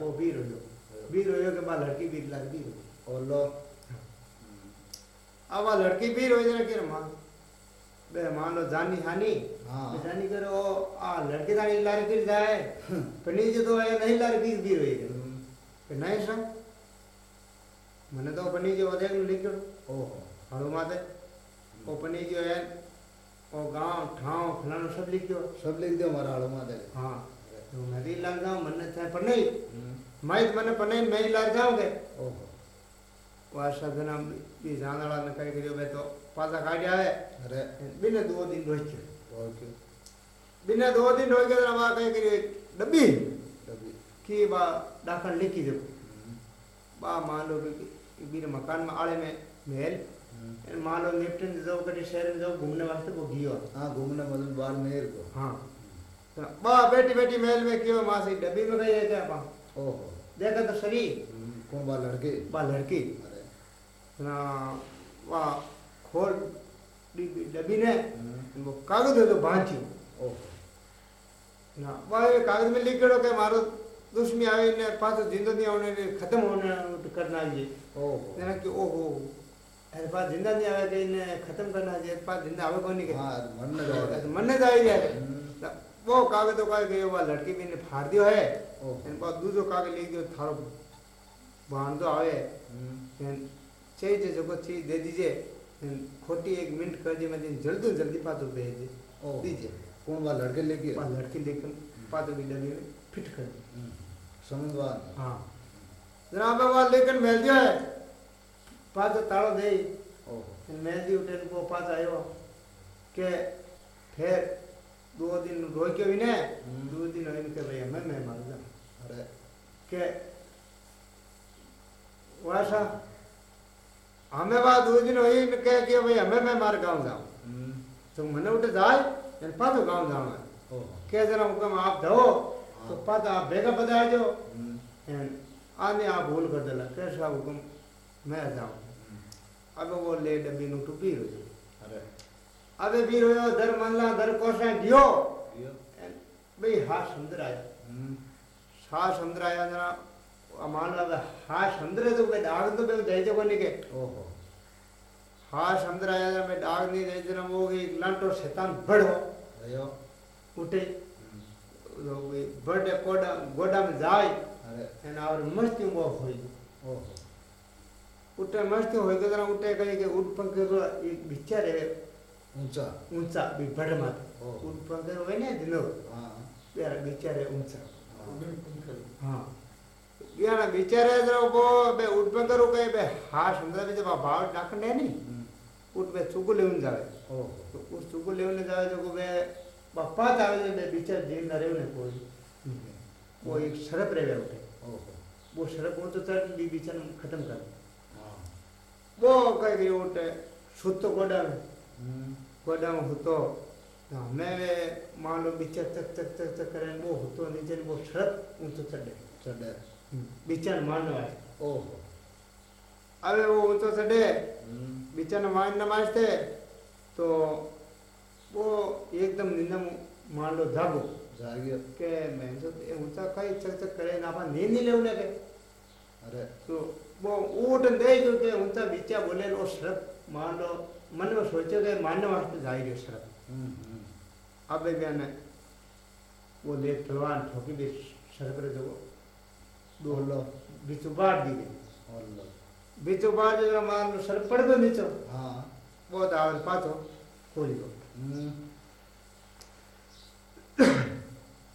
वो भी रोयो भी रोयो के बाद लड़की भी लारे भी और लो अब लड़की भी रोई जरा के माँ बे मान लो जानी हानि जानी करो आ लड़के दानी लारे फिर जाए पनीर जो तो है नहीं लारे भी भी रोई के नहीं सर मने तो पनीर जो देख लिख ओ हनुमान है पनीर जो है ओ गाँव ठाव फलानो सब लिख गयो सब लिख दो हमारा आड़ो माते हाँ तो मैं भी लग जाऊँ मन्ने थे पर नहीं हम्म, मैं तो मने पर नहीं मैं ही लग जाऊँगे। ओहो। वाशा जना भी जाने ने कह करियो बे तो पासा काटिया है अरे। बिने दो दिन रोज के। और दो दिन रोज के वा कह करियो डब्बी? तभी की बा दाखल लिखी दो हम्म, बा मान लो कि कि मकान में आड़े में महल। हम्म। मान लो लिफ्टन जाओ कभी शहर में जाओ घूमने वास्ते वो गियो हाँ। घूमने मतलब बाहर मेर को। हाँ। तो बा बेटी बेटी महल में क्यों माँ से डब्बी में गई है क्या पा ओहो। देखा तो शरीर हम्म, कौन बार लड़के? बा लड़की। ना वाह खोल। डब्बी ने हम्म, वो कागज़ है तो बांधियो ओहो। ना वाह ये कागज़ में लिख गयो के मारो दुश्मनी आवे ने पाछो जिंदो नहीं ने खत्म होने करना ये ओहो। जना कि ओहो। आवे आवे जाए वो कागज़ तो कागज़ गयो वो लड़की भी ने फाड़ दियो है बाद दूसरो कागज़ लिख दियो थारो बांधो आवे एन चाहिए जे चीज़ दे दीजिए खोटी एक मिनट कर दी मैं जल्दी जल्दी पातो भेज दे दीजिए कौन बार लड़के लेके बा लड़की लेकर पातो की डली में फिट कर दी हम्म, समझवान हाँ जनाब वो लेकर मेल दियो है पातो तालो दे. ओहो एन मेल दी उठे को पास आयो के फिर. दो दिन रोई के भी ने। दो दिन होई के भैया मैं मैं मर जा अरे. કે वासा हमें बात दो दिन हुई ने कह के भाई हमें मैं मार गाँव जाऊँ. तो मने उठे जाए एन पाछो गाँव जाऊँ. ओहो के जरा हुक्म आप दो तो पाता आप बेगा बता जो हम्म, एन मैं हम्म, अब वो ले डब्बी नु टुपी हो अरे। अबे भी रोयो दर मनला दर कोसा दियो। एन भाई हा समुद्र आया। हम्म, हा समुद्र आया जरा मान लो हा समुद्र तो कोई दाग तो बे जाई जो कोनी के। ओहो। हा समुद्र आया जरा मैं उठे मस्ती उठे उठे कहीं के उठ पंखे को एक बिचार है ऊँचा ऊँचा भी बड़ उठ पंखे होय ने दिनो प्यारा ऊँचा हाँ, बिचार है जरा वो बे उठ पंखे रो कहीं बे हा में जब भाव डाकने नहीं उठ बे चुगु लेवन जावे ओहो तो उस चुगु लेवन जावे जो बे बापा जावे बे बिचार जीव न रेवने कोई वो एक शरप उठे वो शरप वो तो बिचार खत्म कर બહુ કંઈક ઉઠે સૂતો ગોડાવે ગોડામાં સૂતો અમે માનો બિચાર તક તક તક તક કરે બહુ સૂતો નીચે બહુ સરસ ઊંચો ચડે ચડે બિચાર માનવા ઓહો હવે બહુ ઊંચો ચડે બિચારને મારીને મારશે તો બહુ એકદમ નિંદમ માંડો જાગો જાગ્યો કે મેં તો એ ઊંચા કઈ ચક ચક કરે ને આપણા નીંદ લેવું ને કે અરે શું वो ऊट दे जो के ऊँचा बीचा बोले लो शरप मान लो मन में सोचो के मारने वास्ते शरप हम्म, हम्म, अब क्या ने वो ले तलवार ठोकी भी शरप रे जो दो लो बीच बाढ़ दी गई बीच बाढ़ जो मान लो शरप पड़ गयो नीचे। हाँ। वो दावल पाछो खोली हम्म,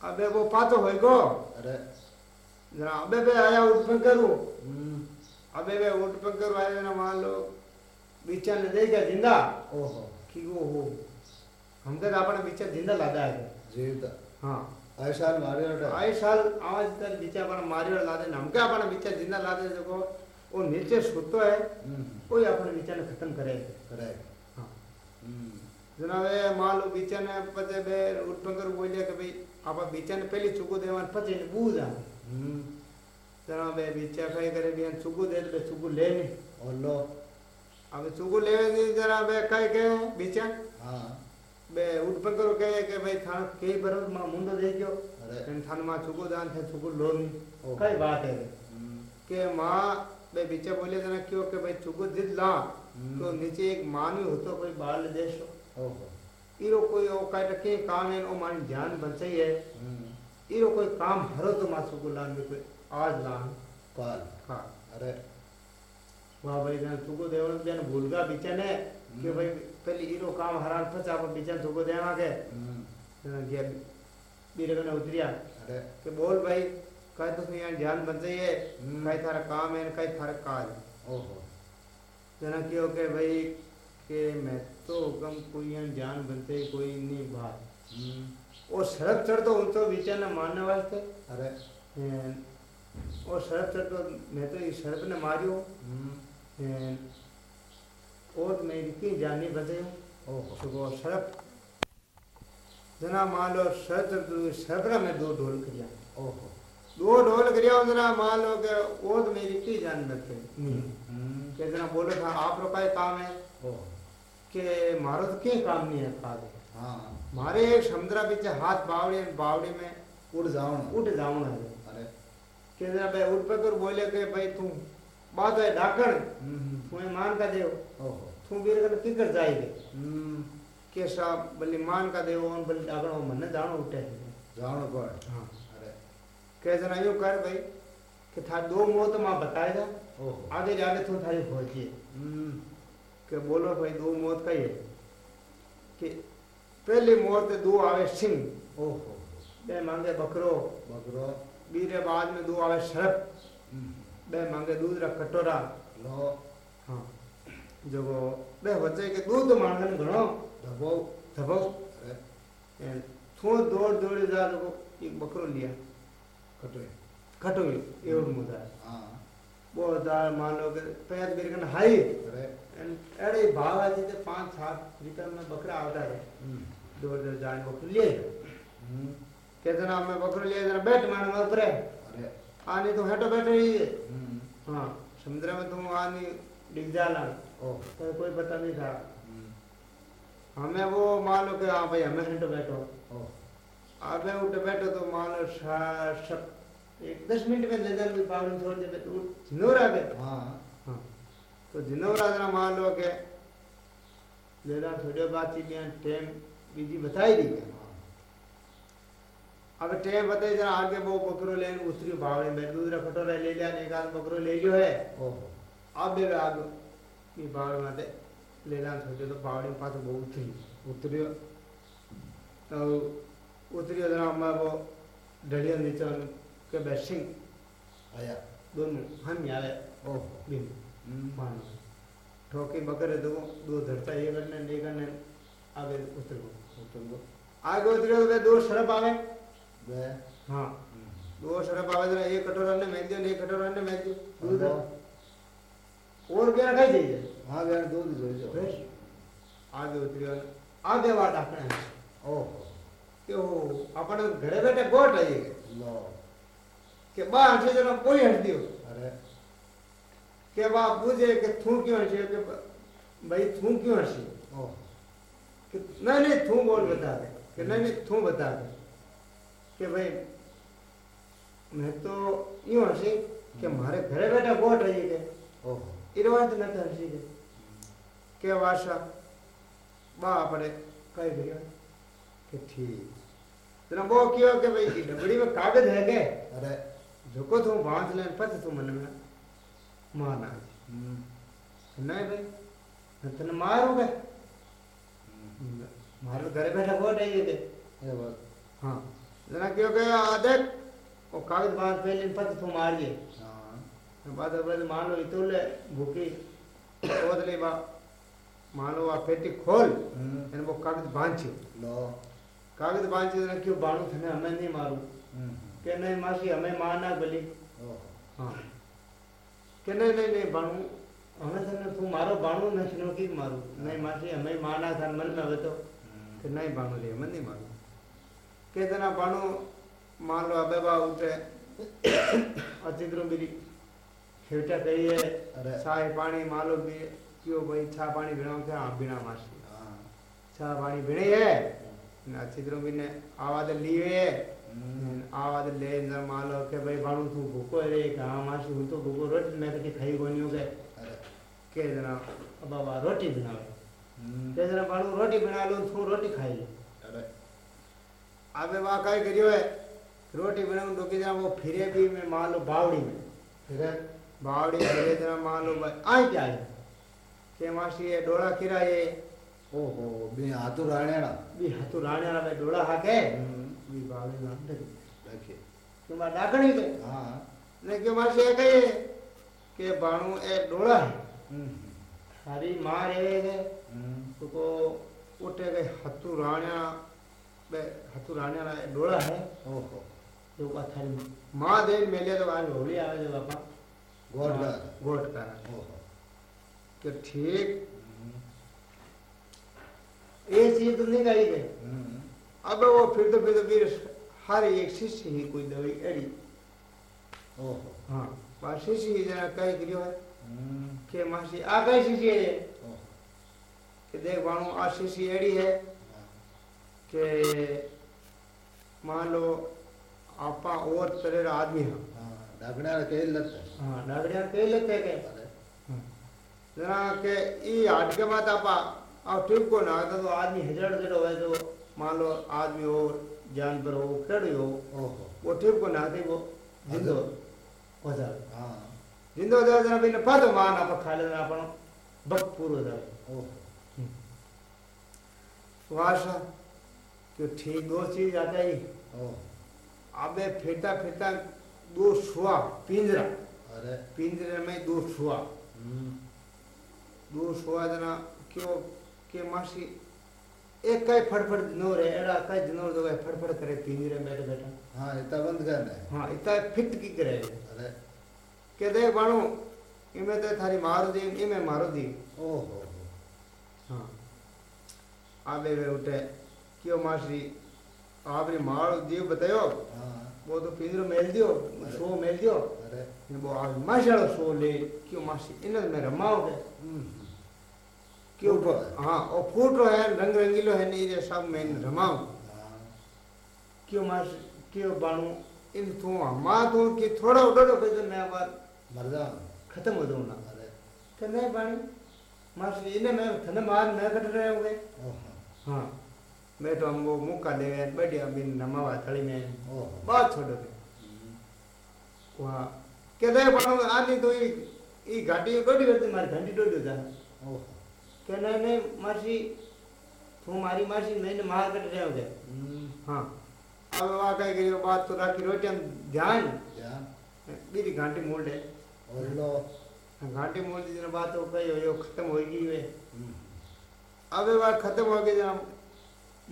अबे वो पाछो होई गयो अरे। जरा अबे बे आया उठ करूँ। हम्म, अबे वे उठ पे करूँ आया ना मान लो बीचा ने दे ज़िंदा? ओहो। कि वो हो हम तो अपने बीचा ज़िंदा लादा है। जीवता हाँ। ऐसा मारे अरे आए साल आज तक बीचा अपन मारी और लादे हम क्या अपने बीचा ज़िंदा लादे देखो। वो नीचे सुतो है हम्म, कोई अपने बीचा ने खत्म करे। करे। हाँ। हम्म, जनावे मान लो बीचा ने पते बे उठ पे बोलिया कि भाई आप बीचा ने पहली चुको देवान ने बूझ आ जना बे बीचे फई करे बियन सुगु दे बे सुगु और लो अब सुगु ले दी जरा बे कह के बीचे हाँ बे उठ पर करो कहे के भाई थान के बरो मा मुंडो दे गयो अरे थान मा सुगु दान थे सुगु लोनी कई बात है के माँ बे बीचे बोले जना क्यों के भाई सुगु दिद ला तो नीचे एक मानवी होतो कोई बाल देशो ओहो इरो कोई ओ काट के काम है ओ मान ध्यान बचाई है इरो कोई काम हरो तो मा सुगु लान में कोई आज लान पाल हाँ. अरे. वहाँ भाई जन तुको देवर जन भूल गया बिचन ने हम्म. कि भाई पहले इरो काम हरान फचा पर बिचन तुको देवा के गया बीरे ने उतरिया अरे. कि बोल भाई कहीं तो यहाँ ध्यान बन जाइए कहीं थारा काम है कहीं थारा काज ओहो. जना क्यों के भाई के मैं तो कम कोई यहाँ ध्यान बनते कोई नहीं बात और हम्म. सड़क चढ़ तो उन तो विचार विचन मानने वाले थे अरे और सर्प तो मैं तो इस सर्प ने मारियो। हम्म। और मेरी की जानी बचे सुबह सर्प जना मान लो सर्प सर्प ने मैं दो ढोल कर ओहो। दो ढोल कर जना मान लो के और तो मेरी की जान बचे हम्म। के जना बोलो था आप रुपये काम है के मारो तो के काम नहीं है खाद? हाँ। मारे एक समुद्र पीछे हाथ बावड़ी बावड़ी में उड़ जाओ उड़ जाओ है। मान का देव तू जाएगी के साहब मान का देव और ढाकण मन जानो उठे जानो अरे जना कर भाई कि था दो मौत आगे जाके तू थारी के बोलो भाई दो मौत का ये कि पहली मौत दो आवे सिंह ओहो बे मांगे बकरो बकरो बीरे बाद में दो आवे शरप बे मांगे दूध रख कटोरा। लो। हाँ। जो वो बे बच्चे के दूध मांगन घणो। धबो धबो थो दौड़ दौड़ जा तो को एक बकरो लिया। कटोरे कटोरे और हम्म। मुदा हाँ। वो दाल मान लो के पैर मेरे कन हाई। अरे। भाव आ जाते पाँच सात रिटर्न में बकरा आता है हम्म। दौड़ दौड़ जाने को लिए હમ. कहते ना मैं बकरो लिए जरा बैठ मारे मैं ऊपर અરે आनी तो हेटो बैठे ही है હમ. हाँ समुद्र में तुम आनी डिग जाला ઓહો तो कोई पता नहीं था હમ. हमें वो मान लो कि हाँ भाई हमें हेटो बैठो ઓહો अब मैं उठे बैठो तो मान लो सा- सब एक दस मिनट में नजर भी पावन छोड़ दे तो जिनोर आ गए હા हाँ तो जिनोर आ जाना मान लो के लेना थोड़े बात चीज टाइम बीजी बताई दी હા. अब टेम बताइए जरा आगे वो बकरो ले उसकी भावने में दूसरा कटोरा ले लिया एक आध बकरो ले लियो है। अब ले आग ये भावने माते ले लान सोचे तो भावने पास बहुत थी उतरियो। तो उतरियो जरा हम वो डलिया नीचे के बैसिंग आया। दोनों हम यार ओ बिन मान ठोके बकरे दो दो धरता ये करने नहीं करने। आगे उतर। गो आगे उतरियो तो दो सड़प आवे બે હા દો શરફ આવે જરા એક કટોરા ને મેંદી ને એક કટોરા ને મેંદી દૂધ ઓર બેર ખાઈ જઈએ હા બેર દૂધ જોઈ જો આ દે ઉતરી આ દેવા ડાકણે ઓહો કેવો આપણે ઘરે બેઠે ગોટ આવી લો કે બા હટે જરા કોઈ હટતી અરે કે બા પૂછે કે થૂં ક્યાં છે કે ભાઈ थू क्यों हँसी कि नहीं नहीं थू बोल बता दे कि नहीं नहीं थू बता दे कि भाई मैं तो यूं हसी कि मारे घरे बैठा गोट रही के ઓહો इरवाज न तो हसी के के वाशा बा अपने कई गया कि ठीक तना वो क्यों कि भाई ई डबड़ी में कागज है के અરે झुको तू बांध ले पत तू मन में मारना હમ. नहीं भाई मैं तने मारूंगा હમ. मारो घरे बैठा गोट रही के એ વાત हाँ जना क्यों आदत? कागज़ तो बाद बाद मान लो बा। मान लो आप पेटी खोल हम्म। इन वो कागज़ लो। कागज़ जना क्यों बाणु हमें नहीं मारू। हम्म। के नहीं हमें मारना हाँ। के नहीं नहीं नहीं बाणु हमें तू मारो बाणु सुनो की मारू। हाँ। नहीं हमें मारना था मन में तो। हम्म। नहीं बाणु ले मन नहीं मारू। केचन बणु मान लो अबेबा उठे। अतिद्रु मिली हेठ कहिए चाय पानी मालो भी क्यों भाई? छा पानी बिना थे आप बिना मासी छा हाँ। पानी बिने है? अतिद्रु मिले आवाज़ लिए हम्म। आवाज़ ले न मान लो के भाई भाणु तू भूखो रे कहा मासी हूँ तो भूखो रोटी मैं तो कहीं खाई कोनी हो गए के जना बाबा रोटी बनावे हम्म। के जना भाणु रोटी बना लो तू रोटी खाई। लो अरे आबे वहाँ कई करियो है रोटी बनाऊँ तो कि जना वो फिरे भी में मान लो बावड़ी में। फिरे बावड़ी फिरे जना मान लो क्या है? के मासी ये डोला किरा ये? ओहो बे हाथू राणेड़ा। बी हतु राणे वाला भाई डोला हाके? हम्म, बी बावड़ी नाम दे देखिए कि माँ? डाकणी के हाँ। ने के मासी ये कहे के राणे वाला ए डोला ओहो। जो का थारी माँ मेले तो आज होली आवे जो बापा। गोडगा गोट का ओहो। कि ठीक। ये चीज़ तो नहीं गई गई। हम्म, अब वो फिर तो फिर तो फिर हर एक शिष्य ही कोई दवाई एड़ी ओहो। हाँ बा शिष्य ही जना कही करियो है हम्म, कि मासी आ कई शिष्य है कि देख बाणू आ शिष्य एड़ी है हाँ, कि मान लो आपा और तरह आदमी है। हाँ डाकड़ा के लत हाँ। नागरिया कही लेते हैं के जना के ई हाट के माता पा ठीक को ना तो आदमी हज़ार जड़ो है तो मान लो आदमी हो जानवर हो केड़ी हो वो ठीक को ना थी वो जिंदो हो जावे हाँ। जिंदो जावे जना बिन पातो मान आप खा लेना अपन भक्त पूरो जावे ओहो। वाशा कि ठीक दो चीज़ आ गई। अबे फिरता फिरता दो शुआ पिंजरा। अरे। पिंजरे में दो शुआ हम्म, दो शुआ जना क्यों के मासी? एक कई फड़फड़ दिनोर है एड़ा कई दिनोर दो फड़फड़ करे पिंजरे में बैठे बैठा। हाँ इतना बंद करना है हाँ इतना फिट की करे। अरे। के देख बाणू इमे तो थारी मारो दी इमे मारो दी। ओहो। हाँ। आबे वे उठे। क्यों मासी आपने मारो दियो बतायो। हाँ। वो तो पिंजरो मेल दियो शो मेल दियो। अरे। वो आज माशालो शो ले। क्यों मासी इन्हें में रमाओगे। हम्म, क्यों? है। और फूटो है रंग रंगीलो है नहीं ये सब मैं रमाओ हाँ। क्यों मास क्यों बाणू इन तू माँ तू कि थोड़ा उड़ो फिर तो मैं बात मर जाओ खत्म हो जाऊँ ना। तो नहीं बाणी मास इन्हें मैं थने मार मैं कट रहे होंगे। हाँ। मैं तो हम वो मुक्का ले गए बढ़िया बिन नमावा थड़ी में बहुत छोड़ो हम्म, वहाँ के दे बाणू आनी तो ई ई घाटी डोडी करती मारी घंटी डोडी जा ओहो के नहीं नहीं मासी तू मारी मासी मैंने मार कट रहे होंगे हम्म, हाँ अब वहाँ कहीं गई बात तो राखी रोटी हम ध्यान ध्यान बीरी घंटी मोड़ दे और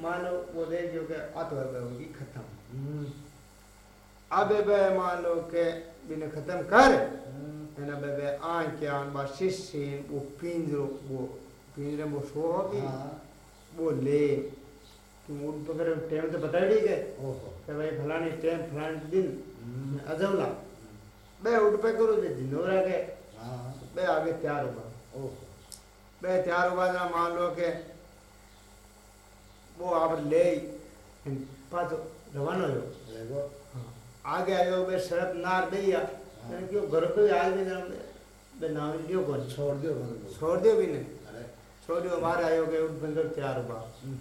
हो हो हो हो मान देख जो के होगी खत्म। हम्म, अब बे मान के बिने खत्म कर। हम्म, बे बे आन के आन बा शिष्य वो पिंजरो वो पिंजरे में वो सो होगी। हाँ। वो ले। तुम उन पकड़ टाइम तो बता दी के ओहो। कि भाई फलानी टाइम फलानी दिन अजवला बे उठ पे करो जे जिंदोरा के हाँ। बे आगे तैयार होगा ओहो। बे तैयार होगा जरा मान लो के वो आप ले पास रवाना हो। देखो। आगे आयो बे शरत नार दैया मैंने क्यों घर पे आज भी नाम लियो कौन छोड़ दियो छोड़ दियो भी नहीं। छोड़ दियो हमारे आयो के उठ बंदर तैयार होगा हम्म,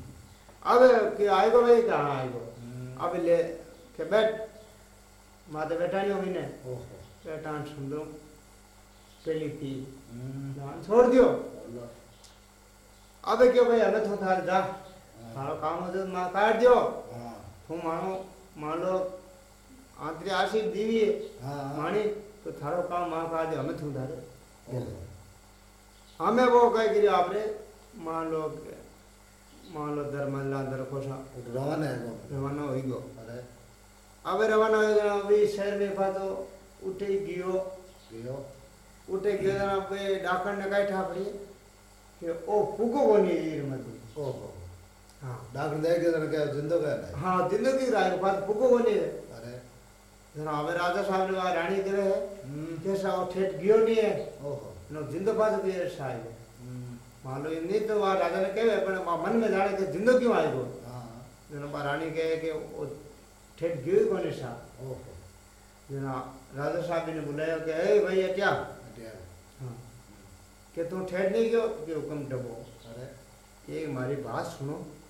अब कि आएगो भाई कहाँ आएगो हम्म, अब ले के बैठ। माते बैठा नहीं होगी बैठा सुन दो पहली थी अब तो थार हाँ, काम हो तो माँ काट दियो हाँ तू मानो मान लो आंतरी आशीष दीवी है हाँ मानी तो थारो काम माँ काट दियो हमें तू ओहो हमें वो कह गिरी आपने मान लो के- मान लो धर्मला दरकोशा रवाना है वो रवाना हो गयो अरे अब रवाना हो गया अभी शहर में पातो उठे ही। जना हाँ है हाँ बात है अरे। जना अब राजा साहब ने वहाँ रानी करे है। हम्म, कैसा वो ठेठ गयो नहीं है। ओहो। नो जिंदो पास भी है शायद हम्म, मालो ये नहीं तो वहाँ राजा ने कहे पर मन में जाने के जिंदो क्यों आए गो हाँ। जना रानी कहे कि वो ठेठ गयो कोने सा ओहो। जना राजा साहब ने बुलाया कि ए भाई ये क्या हाँ। कि तू ठेठ नहीं गयो? कि हुक्म डबो? अरे। ये मारी बात सुनो।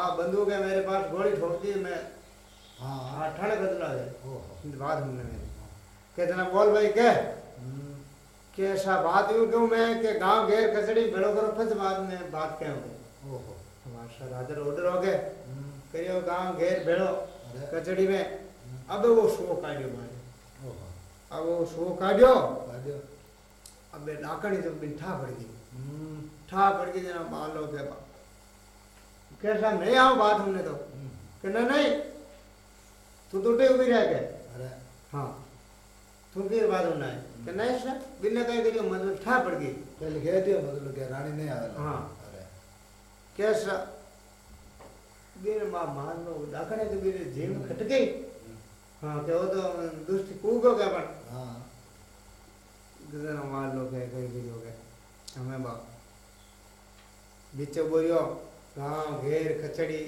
आप बंदूक है मेरे पास गोली ठोक दी मैं हाँ। हाँ ठाणे बदला है। बात हमने मेरे। के जना बोल भाई के हम्म। के ऐसा बात यूँ क्यों? मैं के गाँव घेर कचड़ी बेड़ो करो फिर बाद में बात क्या हो ओहो हमारा राजा ऑर्डर हो गए। हम्म। करियो गाँव घेर अरे। कचड़ी में। अब वो शो काढ़ियो मारे। अब वो शो काजो अब डाकणी जब बिन ठा पड़ गई हम्म। ठा पड़ गई जना मान लो के कैसा नहीं आओ बात हमने तो हम्म कि नहीं नहीं तू तो टे उभी रह गए अरे हाँ तू फिर बात है कि नहीं सर बिन कहीं मतलब ठा पड़ गई पहले गए थे मतलब रानी नहीं आवेला हाँ। अरे कैसा बिन माँ मान लो डाकणे के बिन में खट गई हाँ के वो तो दुष्ट कूगो क्या पर हाँ मान लो के कहीं भी हो गए हमें बाप बीच बोरियो गाँव घेर खचड़ी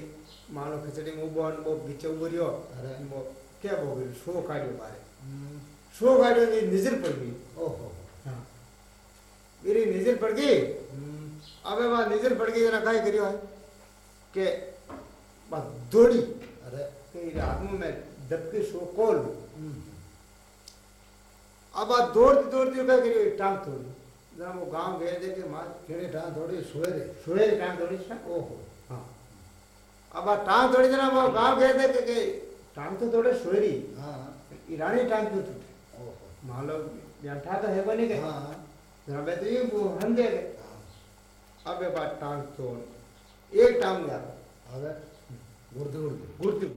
मान लो खचड़ी में उबो ने वो बीच बोरियो अरे वो क्या बोल शो काढ़ियो बारे। हम्म। शो काढ़ियो ने नज़र पड़ गई। ओहो। हाँ। मेरी नज़र पड़ गई? हम्म। अबे बात नज़र पड़ गई जना काय करियो है? के बस दौड़ी। अरे। के रात में मैं दबके शो कॉल हम्म। अब बात दौड़ती दौड़ती क्या करियो? टांग तोड़ी। जना वो गाँव गए देखे मार केड़ी टां थोड़ी सुवेरे सोए टांग तोड़ी सा ओहो। हाँ। अब आ टांग तोड़ी जना वो गाँव गए थे कि टांग तो तोड़े सोरी हाँ ईरानी टांग क्यों टूटे ओहो। लो बैठा तो है बनी गए हाँ जरा मैं तो ये वो हम दे गए हाँ। अब ये बात टांग तोड़। एक टांग गया अरे गुर्दे गुर्दे। गुड़ती